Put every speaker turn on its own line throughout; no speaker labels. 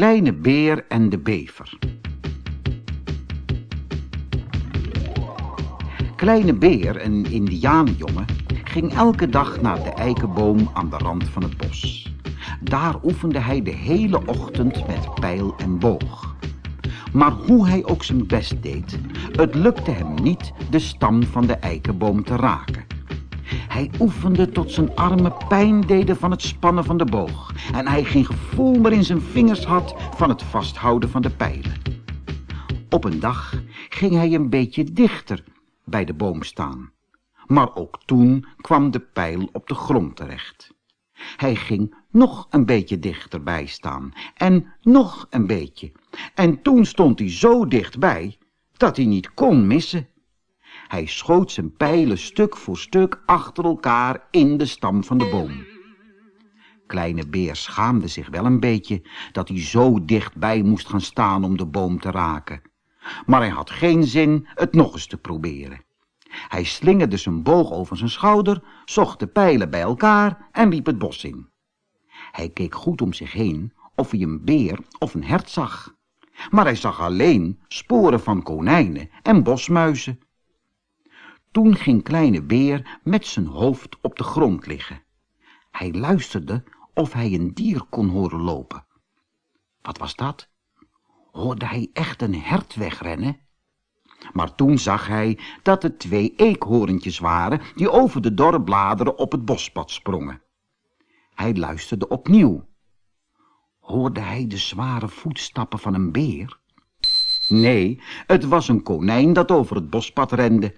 kleine beer en de bever. Kleine beer, een indianenjongen, ging elke dag naar de eikenboom aan de rand van het bos. Daar oefende hij de hele ochtend met pijl en boog. Maar hoe hij ook zijn best deed, het lukte hem niet de stam van de eikenboom te raken. Hij oefende tot zijn armen pijn deden van het spannen van de boog. En hij geen gevoel meer in zijn vingers had van het vasthouden van de pijlen. Op een dag ging hij een beetje dichter bij de boom staan. Maar ook toen kwam de pijl op de grond terecht. Hij ging nog een beetje dichterbij staan en nog een beetje. En toen stond hij zo dichtbij dat hij niet kon missen. Hij schoot zijn pijlen stuk voor stuk achter elkaar in de stam van de boom. Kleine Beer schaamde zich wel een beetje dat hij zo dichtbij moest gaan staan om de boom te raken. Maar hij had geen zin het nog eens te proberen. Hij slingerde zijn boog over zijn schouder, zocht de pijlen bij elkaar en liep het bos in. Hij keek goed om zich heen of hij een beer of een hert zag. Maar hij zag alleen sporen van konijnen en bosmuizen. Toen ging Kleine Beer met zijn hoofd op de grond liggen. Hij luisterde of hij een dier kon horen lopen. Wat was dat? Hoorde hij echt een hert wegrennen? Maar toen zag hij dat het twee eekhoorntjes waren die over de dorre bladeren op het bospad sprongen. Hij luisterde opnieuw. Hoorde hij de zware voetstappen van een beer? Nee, het was een konijn dat over het bospad rende.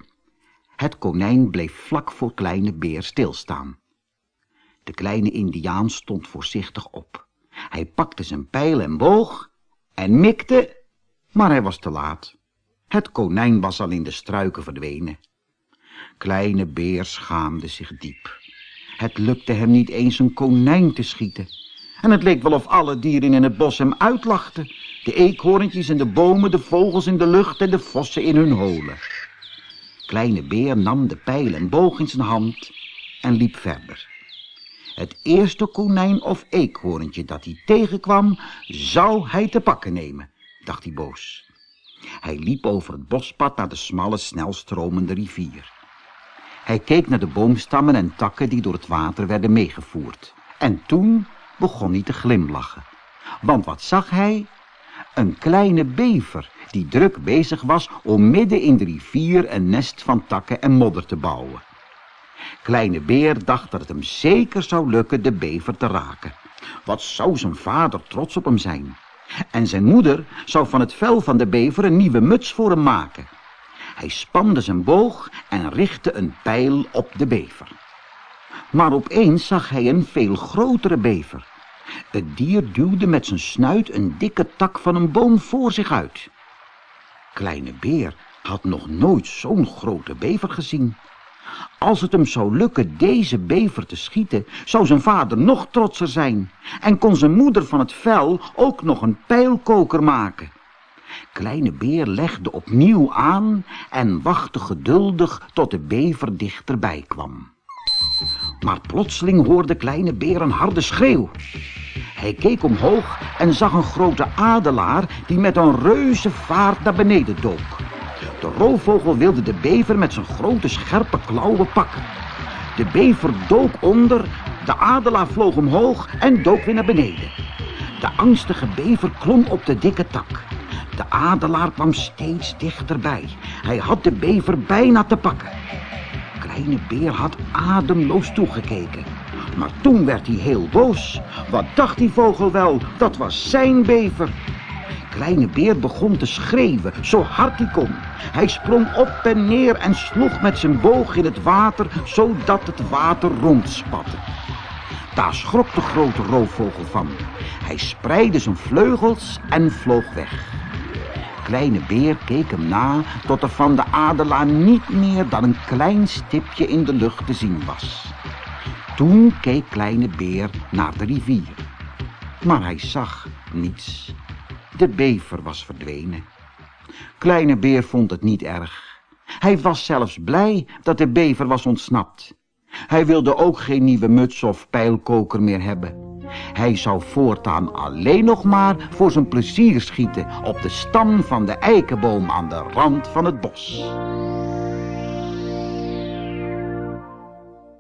Het konijn bleef vlak voor kleine beer stilstaan. De kleine indiaan stond voorzichtig op. Hij pakte zijn pijl en boog en mikte, maar hij was te laat. Het konijn was al in de struiken verdwenen. Kleine beer schaamde zich diep. Het lukte hem niet eens een konijn te schieten. En het leek wel of alle dieren in het bos hem uitlachten. De eekhoorntjes in de bomen, de vogels in de lucht en de vossen in hun holen. Kleine beer nam de pijl en boog in zijn hand en liep verder. Het eerste konijn of eekhoorntje dat hij tegenkwam, zou hij te pakken nemen, dacht hij boos. Hij liep over het bospad naar de smalle, snelstromende rivier. Hij keek naar de boomstammen en takken die door het water werden meegevoerd. En toen begon hij te glimlachen. Want wat zag hij? Een kleine bever die druk bezig was om midden in de rivier een nest van takken en modder te bouwen. Kleine Beer dacht dat het hem zeker zou lukken de bever te raken. Wat zou zijn vader trots op hem zijn? En zijn moeder zou van het vel van de bever een nieuwe muts voor hem maken. Hij spande zijn boog en richtte een pijl op de bever. Maar opeens zag hij een veel grotere bever. Het dier duwde met zijn snuit een dikke tak van een boom voor zich uit. Kleine Beer had nog nooit zo'n grote bever gezien. Als het hem zou lukken deze bever te schieten, zou zijn vader nog trotser zijn en kon zijn moeder van het vel ook nog een pijlkoker maken. Kleine Beer legde opnieuw aan en wachtte geduldig tot de bever dichterbij kwam. Maar plotseling hoorde Kleine Beer een harde schreeuw. Hij keek omhoog en zag een grote adelaar die met een reuze vaart naar beneden dook. De roofvogel wilde de bever met zijn grote scherpe klauwen pakken. De bever dook onder, de adelaar vloog omhoog en dook weer naar beneden. De angstige bever klom op de dikke tak. De adelaar kwam steeds dichterbij. Hij had de bever bijna te pakken. Kleine beer had ademloos toegekeken. Maar toen werd hij heel boos. Wat dacht die vogel wel? Dat was zijn bever. Kleine beer begon te schreeuwen, zo hard hij kon. Hij sprong op en neer en sloeg met zijn boog in het water, zodat het water rondspatte. Daar schrok de grote roofvogel van. Hij spreidde zijn vleugels en vloog weg. Kleine beer keek hem na tot er van de adelaar niet meer dan een klein stipje in de lucht te zien was. Toen keek Kleine beer naar de rivier. Maar hij zag niets. De bever was verdwenen. Kleine beer vond het niet erg. Hij was zelfs blij dat de bever was ontsnapt. Hij wilde ook geen nieuwe muts of pijlkoker meer hebben. Hij zou voortaan alleen nog maar voor zijn plezier schieten op de stam van de eikenboom aan de rand van het bos.